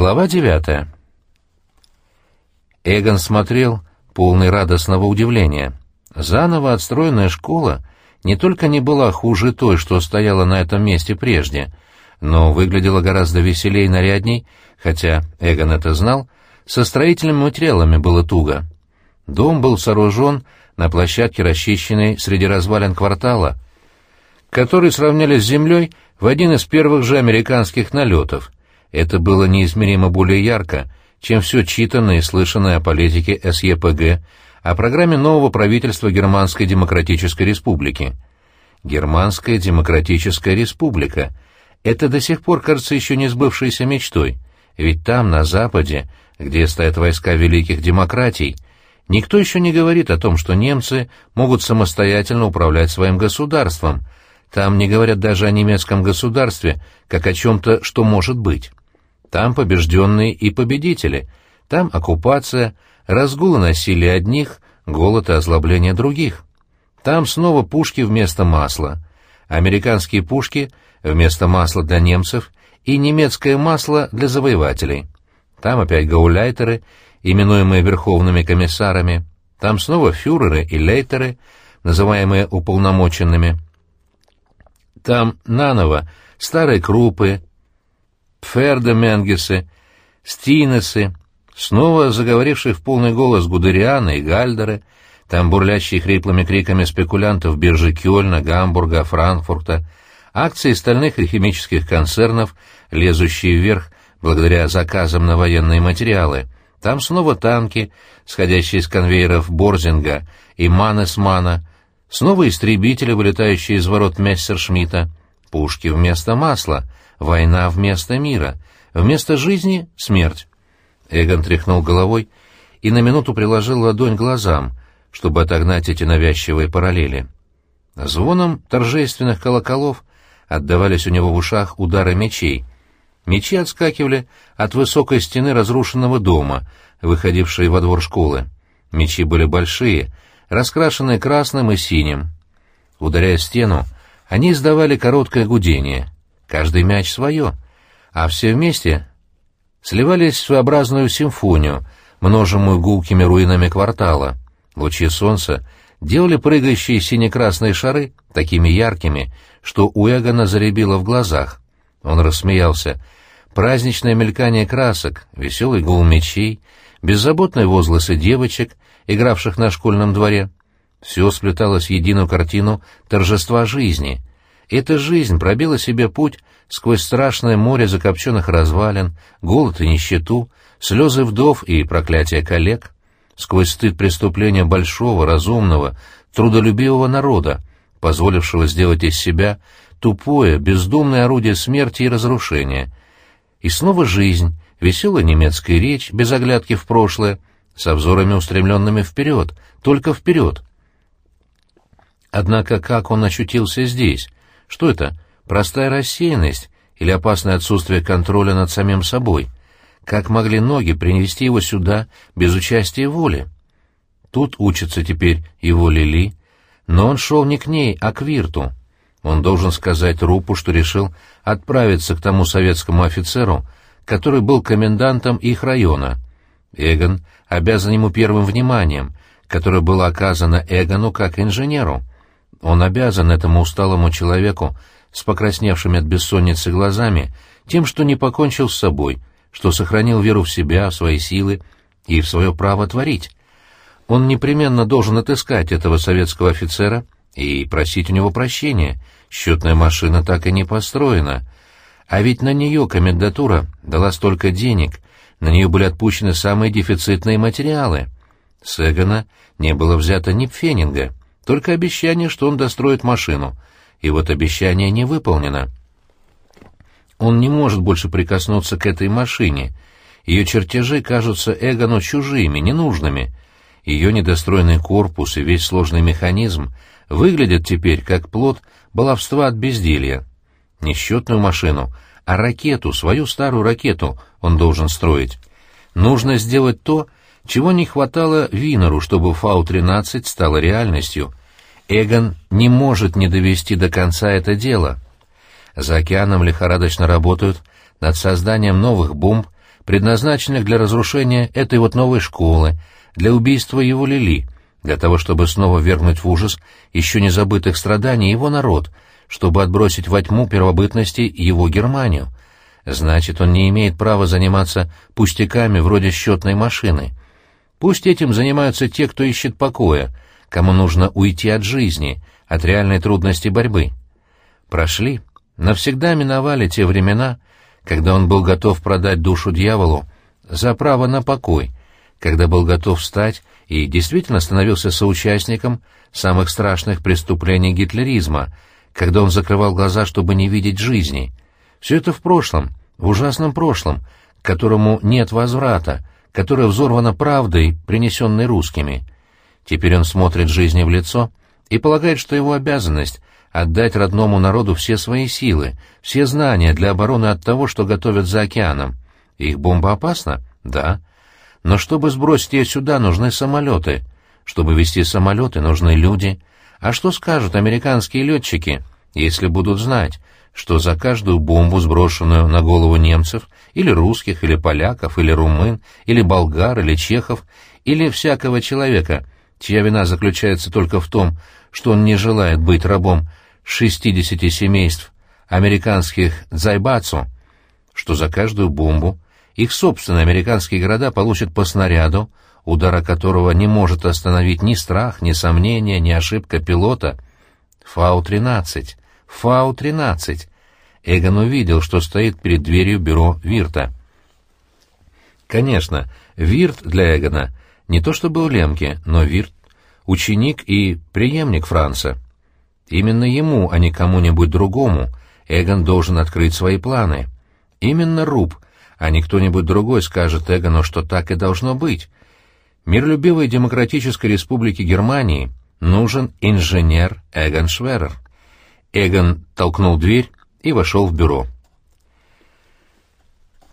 Глава девятая. Эгон смотрел, полный радостного удивления. Заново отстроенная школа не только не была хуже той, что стояла на этом месте прежде, но выглядела гораздо веселее и нарядней, хотя Эгон это знал, со строительными материалами было туго. Дом был сооружен на площадке, расчищенной среди развалин квартала, который сравняли с землей в один из первых же американских налетов — это было неизмеримо более ярко, чем все читанное и слышанное о политике СЕПГ, о программе нового правительства Германской Демократической Республики. Германская Демократическая Республика — это до сих пор кажется еще не сбывшейся мечтой, ведь там, на Западе, где стоят войска великих демократий, никто еще не говорит о том, что немцы могут самостоятельно управлять своим государством, там не говорят даже о немецком государстве, как о чем-то, что может быть. Там побежденные и победители, там оккупация, разгулы насилия одних, голод и озлобление других. Там снова пушки вместо масла, американские пушки вместо масла для немцев и немецкое масло для завоевателей. Там опять гауляйтеры, именуемые верховными комиссарами, там снова фюреры и лейтеры, называемые уполномоченными. Там наново старые крупы, Пфердеменгесы, Стинесы, снова заговорившие в полный голос Гудерианы и Гальдеры, там бурлящие хриплыми криками спекулянтов биржи Кёльна, Гамбурга, Франкфурта, акции стальных и химических концернов, лезущие вверх благодаря заказам на военные материалы, там снова танки, сходящие с конвейеров Борзинга и Маннесмана, снова истребители, вылетающие из ворот Мессершмитта, пушки вместо масла — Война вместо мира. Вместо жизни — смерть. Эгон тряхнул головой и на минуту приложил ладонь глазам, чтобы отогнать эти навязчивые параллели. Звоном торжественных колоколов отдавались у него в ушах удары мечей. Мечи отскакивали от высокой стены разрушенного дома, выходившей во двор школы. Мечи были большие, раскрашенные красным и синим. Ударяя стену, они издавали короткое гудение — каждый мяч свое, а все вместе сливались в своеобразную симфонию, множимую гулкими руинами квартала. Лучи солнца делали прыгающие сине-красные шары такими яркими, что у Эгона заребило в глазах. Он рассмеялся. Праздничное мелькание красок, веселый гул мечей, беззаботные возгласы девочек, игравших на школьном дворе. Все сплеталось в единую картину торжества жизни — эта жизнь пробила себе путь сквозь страшное море закопченных развалин, голод и нищету, слезы вдов и проклятия коллег, сквозь стыд преступления большого, разумного, трудолюбивого народа, позволившего сделать из себя тупое, бездумное орудие смерти и разрушения. И снова жизнь, веселая немецкая речь, без оглядки в прошлое, со взорами устремленными вперед, только вперед. Однако как он очутился здесь, что это, простая рассеянность или опасное отсутствие контроля над самим собой? Как могли ноги принести его сюда без участия воли? Тут учится теперь его Лили, но он шел не к ней, а к Вирту. Он должен сказать Рупу, что решил отправиться к тому советскому офицеру, который был комендантом их района. Эгон обязан ему первым вниманием, которое было оказано Эгону как инженеру. Он обязан этому усталому человеку с покрасневшими от бессонницы глазами тем, что не покончил с собой, что сохранил веру в себя, в свои силы и в свое право творить. Он непременно должен отыскать этого советского офицера и просить у него прощения. Счетная машина так и не построена. А ведь на нее комендатура дала столько денег, на нее были отпущены самые дефицитные материалы. С не было взято ни пфенинга — только обещание, что он достроит машину. И вот обещание не выполнено. Он не может больше прикоснуться к этой машине. Ее чертежи кажутся Эгону чужими, ненужными. Ее недостроенный корпус и весь сложный механизм выглядят теперь как плод баловства от безделья. Не счетную машину, а ракету, свою старую ракету он должен строить. Нужно сделать то, чего не хватало Винеру, чтобы Фау-13 стала реальностью. Эгон не может не довести до конца это дело. За океаном лихорадочно работают над созданием новых бомб, предназначенных для разрушения этой вот новой школы, для убийства его Лили, для того, чтобы снова вергнуть в ужас еще не забытых страданий его народ, чтобы отбросить во тьму первобытности его Германию. Значит, он не имеет права заниматься пустяками вроде счетной машины. Пусть этим занимаются те, кто ищет покоя, кому нужно уйти от жизни, от реальной трудности борьбы. Прошли, навсегда миновали те времена, когда он был готов продать душу дьяволу за право на покой, когда был готов встать и действительно становился соучастником самых страшных преступлений гитлеризма, когда он закрывал глаза, чтобы не видеть жизни. Все это в прошлом, в ужасном прошлом, к которому нет возврата, которое взорвано правдой, принесенной русскими. Теперь он смотрит жизни в лицо и полагает, что его обязанность — отдать родному народу все свои силы, все знания для обороны от того, что готовят за океаном. Их бомба опасна? Да. Но чтобы сбросить ее сюда, нужны самолеты. Чтобы вести самолеты, нужны люди. А что скажут американские летчики, если будут знать, что за каждую бомбу, сброшенную на голову немцев, или русских, или поляков, или румын, или болгар, или чехов, или всякого человека, чья вина заключается только в том, что он не желает быть рабом 60 семейств американских дзайбацу, что за каждую бомбу их собственные американские города получат по снаряду, удара которого не может остановить ни страх, ни сомнение, ни ошибка пилота. Фау-13. Фау-13. Эгон увидел, что стоит перед дверью бюро Вирта. Конечно, Вирт для Эгона не то чтобы у Лемки, но Вирт — ученик и преемник Франца. Именно ему, а не кому-нибудь другому, Эгон должен открыть свои планы. Именно Руб — а не кто-нибудь другой скажет Эгону, что так и должно быть. Миролюбивой демократической республике Германии нужен инженер Эгон Шверер. Эгон толкнул дверь и вошел в бюро.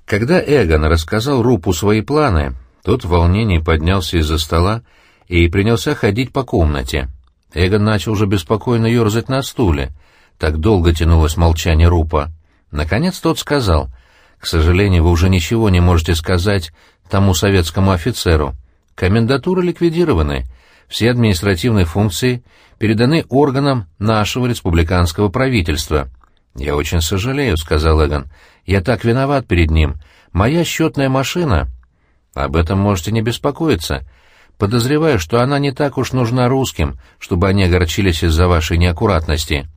Когда Эгон рассказал Рупу свои планы, тот в волнении поднялся из-за стола и принялся ходить по комнате. Эгон начал уже беспокойно ерзать на стуле. Так долго тянулось молчание Рупа. Наконец тот сказал — к сожалению, вы уже ничего не можете сказать тому советскому офицеру. Комендатуры ликвидированы. Все административные функции переданы органам нашего республиканского правительства. «Я очень сожалею», — сказал Эгон. «Я так виноват перед ним. Моя счетная машина...» «Об этом можете не беспокоиться. Подозреваю, что она не так уж нужна русским, чтобы они огорчились из-за вашей неаккуратности».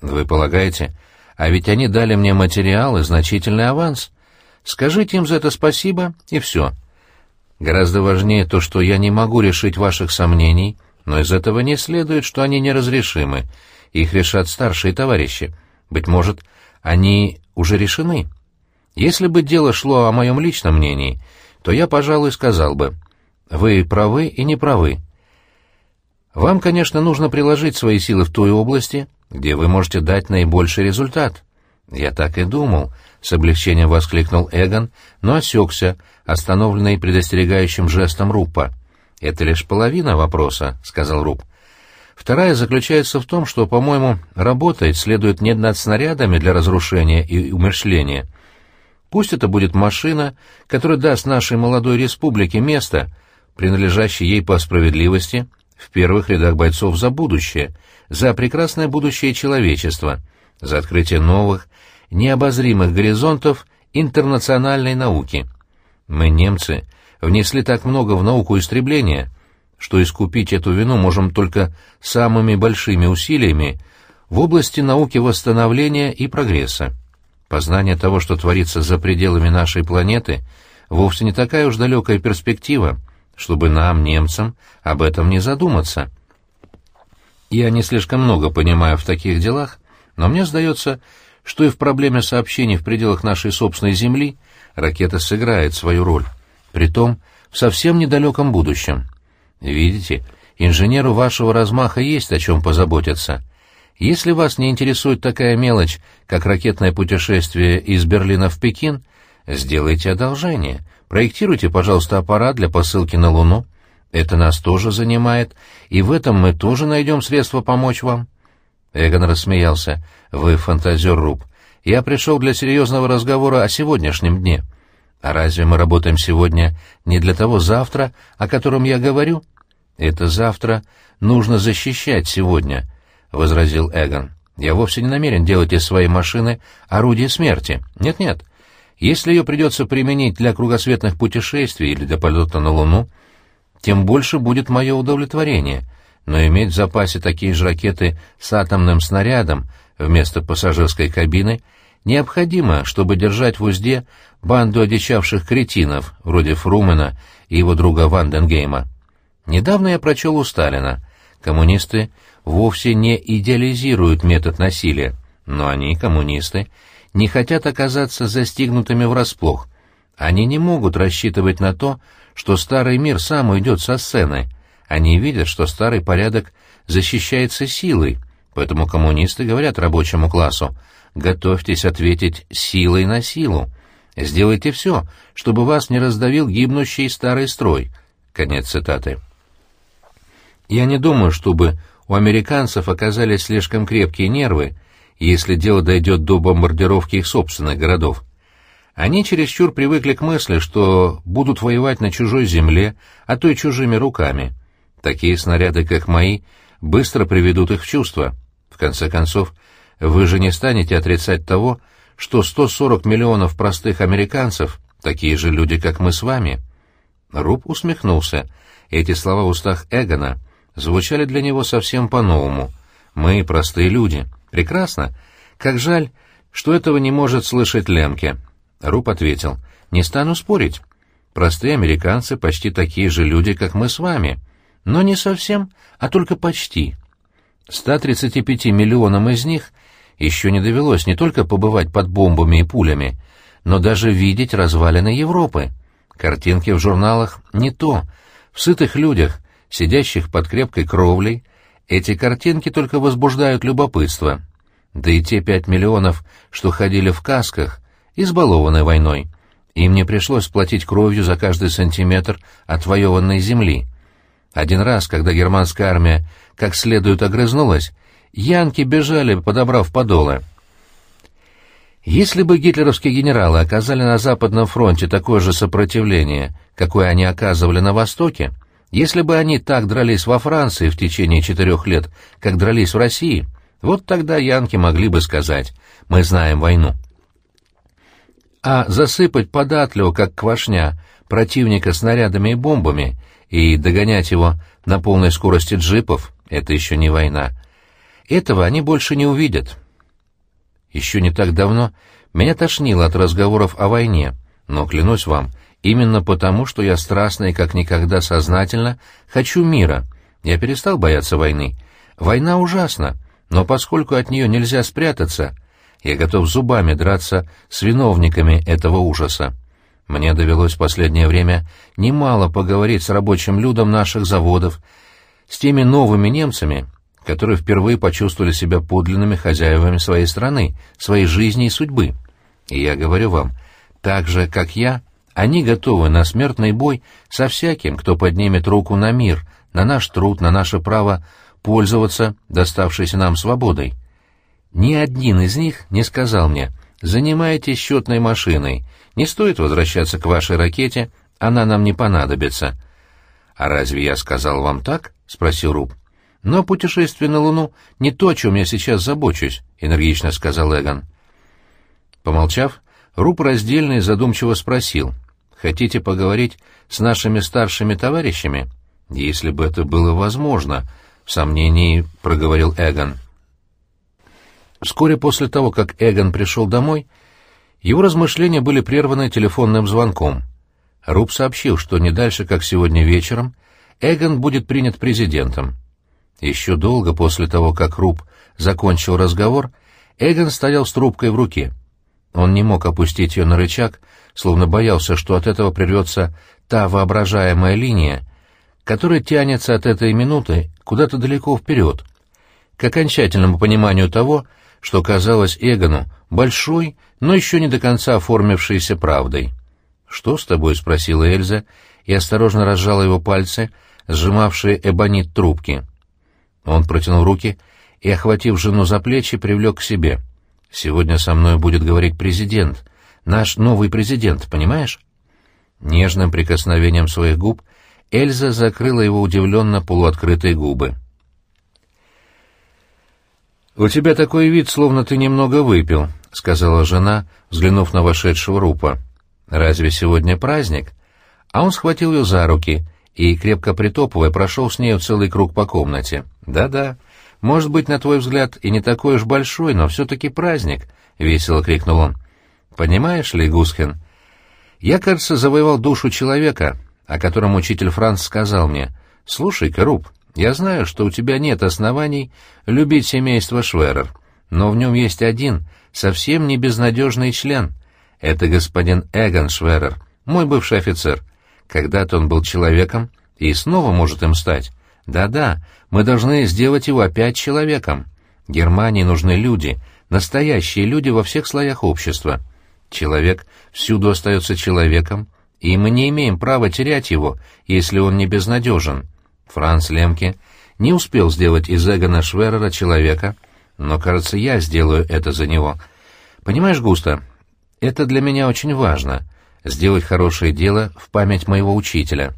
«Вы полагаете?» А ведь они дали мне материал и значительный аванс. Скажите им за это спасибо, и все. Гораздо важнее то, что я не могу решить ваших сомнений, но из этого не следует, что они неразрешимы. Их решат старшие товарищи. Быть может, они уже решены. Если бы дело шло о моем личном мнении, то я, пожалуй, сказал бы, вы правы и не правы. Вам, конечно, нужно приложить свои силы в той области, где вы можете дать наибольший результат. Я так и думал, с облегчением воскликнул Эгон, но осекся, остановленный предостерегающим жестом Руппа. Это лишь половина вопроса, сказал Рупп. Вторая заключается в том, что, по-моему, работать следует не над снарядами для разрушения и умершления. Пусть это будет машина, которая даст нашей молодой республике место, принадлежащее ей по справедливости, в первых рядах бойцов за будущее, за прекрасное будущее человечества, за открытие новых, необозримых горизонтов интернациональной науки. Мы, немцы, внесли так много в науку истребления, что искупить эту вину можем только самыми большими усилиями в области науки восстановления и прогресса. Познание того, что творится за пределами нашей планеты, вовсе не такая уж далекая перспектива, чтобы нам, немцам, об этом не задуматься. Я не слишком много понимаю в таких делах, но мне сдается, что и в проблеме сообщений в пределах нашей собственной Земли ракета сыграет свою роль, притом в совсем недалеком будущем. Видите, инженеру вашего размаха есть о чем позаботиться. Если вас не интересует такая мелочь, как ракетное путешествие из Берлина в Пекин, сделайте одолжение — Проектируйте, пожалуйста, аппарат для посылки на Луну. Это нас тоже занимает, и в этом мы тоже найдем средства помочь вам». Эгон рассмеялся. «Вы фантазер, Руб. Я пришел для серьезного разговора о сегодняшнем дне. А разве мы работаем сегодня не для того завтра, о котором я говорю? Это завтра нужно защищать сегодня, — возразил Эгон. Я вовсе не намерен делать из своей машины орудие смерти. Нет-нет. Если ее придется применить для кругосветных путешествий или для полета на Луну, тем больше будет мое удовлетворение. Но иметь в запасе такие же ракеты с атомным снарядом вместо пассажирской кабины необходимо, чтобы держать в узде банду одичавших кретинов, вроде Фрумена и его друга Ванденгейма. Недавно я прочел у Сталина. Коммунисты вовсе не идеализируют метод насилия, но они, коммунисты, не хотят оказаться застигнутыми врасплох. Они не могут рассчитывать на то, что старый мир сам уйдет со сцены. Они видят, что старый порядок защищается силой, поэтому коммунисты говорят рабочему классу, готовьтесь ответить силой на силу. Сделайте все, чтобы вас не раздавил гибнущий старый строй. Конец цитаты. Я не думаю, чтобы у американцев оказались слишком крепкие нервы, если дело дойдет до бомбардировки их собственных городов. Они чересчур привыкли к мысли, что будут воевать на чужой земле, а то и чужими руками. Такие снаряды, как мои, быстро приведут их в чувство. В конце концов, вы же не станете отрицать того, что 140 миллионов простых американцев — такие же люди, как мы с вами. Руб усмехнулся. Эти слова в устах Эгона звучали для него совсем по-новому. «Мы простые люди. Прекрасно. Как жаль, что этого не может слышать Лемке». Руб ответил. «Не стану спорить. Простые американцы почти такие же люди, как мы с вами. Но не совсем, а только почти. 135 миллионам из них еще не довелось не только побывать под бомбами и пулями, но даже видеть развалины Европы. Картинки в журналах не то. В сытых людях сидящих под крепкой кровлей, эти картинки только возбуждают любопытство. Да и те пять миллионов, что ходили в касках, избалованы войной. Им не пришлось платить кровью за каждый сантиметр отвоеванной земли. Один раз, когда германская армия как следует огрызнулась, янки бежали, подобрав подолы. Если бы гитлеровские генералы оказали на Западном фронте такое же сопротивление, какое они оказывали на Востоке, если бы они так дрались во Франции в течение четырех лет, как дрались в России, вот тогда янки могли бы сказать «мы знаем войну». А засыпать податливо, как квашня, противника снарядами и бомбами и догонять его на полной скорости джипов — это еще не война. Этого они больше не увидят. Еще не так давно меня тошнило от разговоров о войне, но, клянусь вам, — Именно потому, что я страстно и как никогда сознательно хочу мира. Я перестал бояться войны. Война ужасна, но поскольку от нее нельзя спрятаться, я готов зубами драться с виновниками этого ужаса. Мне довелось в последнее время немало поговорить с рабочим людом наших заводов, с теми новыми немцами, которые впервые почувствовали себя подлинными хозяевами своей страны, своей жизни и судьбы. И я говорю вам, так же, как я, они готовы на смертный бой со всяким, кто поднимет руку на мир, на наш труд, на наше право пользоваться доставшейся нам свободой. Ни один из них не сказал мне «Занимайтесь счетной машиной, не стоит возвращаться к вашей ракете, она нам не понадобится». «А разве я сказал вам так?» — спросил Руб. «Но путешествие на Луну не то, о чем я сейчас забочусь», — энергично сказал Эгон. Помолчав, Руб раздельно и задумчиво спросил — Хотите поговорить с нашими старшими товарищами? Если бы это было возможно, в сомнении проговорил Эгон. Вскоре после того, как Эгон пришел домой, его размышления были прерваны телефонным звонком. Руб сообщил, что не дальше, как сегодня вечером, Эгон будет принят президентом. Еще долго после того, как Руб закончил разговор, Эгон стоял с трубкой в руке. Он не мог опустить ее на рычаг, словно боялся, что от этого прервется та воображаемая линия, которая тянется от этой минуты куда-то далеко вперед, к окончательному пониманию того, что казалось Эгону большой, но еще не до конца оформившейся правдой. «Что с тобой?» — спросила Эльза и осторожно разжала его пальцы, сжимавшие эбонит трубки. Он протянул руки и, охватив жену за плечи, привлек к себе. «Сегодня со мной будет говорить президент», Наш новый президент, понимаешь? Нежным прикосновением своих губ Эльза закрыла его удивленно полуоткрытые губы. «У тебя такой вид, словно ты немного выпил», — сказала жена, взглянув на вошедшего Рупа. «Разве сегодня праздник?» А он схватил ее за руки и, крепко притопывая, прошел с нею целый круг по комнате. «Да-да, может быть, на твой взгляд, и не такой уж большой, но все-таки праздник», — весело крикнул он. «Понимаешь ли, Гусхен, я, кажется, завоевал душу человека, о котором учитель Франц сказал мне, «Слушай-ка, я знаю, что у тебя нет оснований любить семейство Шверер, но в нем есть один, совсем не безнадежный член. Это господин Эгон Шверер, мой бывший офицер. Когда-то он был человеком и снова может им стать. Да-да, мы должны сделать его опять человеком. Германии нужны люди, настоящие люди во всех слоях общества. Человек всюду остается человеком, и мы не имеем права терять его, если он не безнадежен. Франц Лемке не успел сделать из Эгона Шверера человека, но, кажется, я сделаю это за него. Понимаешь, Густо, это для меня очень важно — сделать хорошее дело в память моего учителя.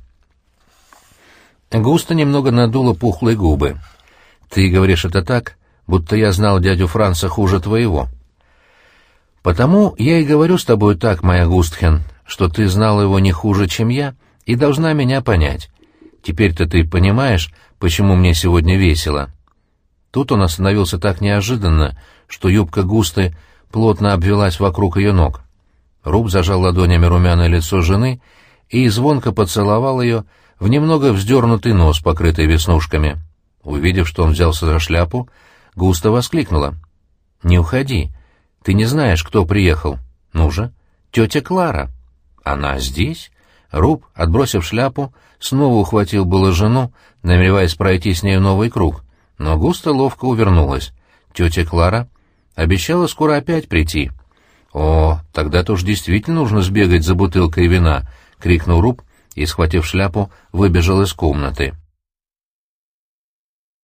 Густо немного надула пухлые губы. «Ты говоришь это так, будто я знал дядю Франца хуже твоего». «Потому я и говорю с тобой так, моя Густхен, что ты знала его не хуже, чем я, и должна меня понять. Теперь-то ты понимаешь, почему мне сегодня весело?» Тут он остановился так неожиданно, что юбка густой плотно обвелась вокруг ее ног. Руб зажал ладонями румяное лицо жены и звонко поцеловал ее в немного вздернутый нос, покрытый веснушками. Увидев, что он взялся за шляпу, густо воскликнула. «Не уходи. Ты не знаешь, кто приехал. Ну же, тетя Клара». «Она здесь?» Руб, отбросив шляпу, снова ухватил было жену, намереваясь пройти с нею новый круг, но густо ловко увернулась. Тетя Клара обещала скоро опять прийти. «О, тогда-то уж действительно нужно сбегать за бутылкой вина!» — крикнул Руб и, схватив шляпу, выбежал из комнаты.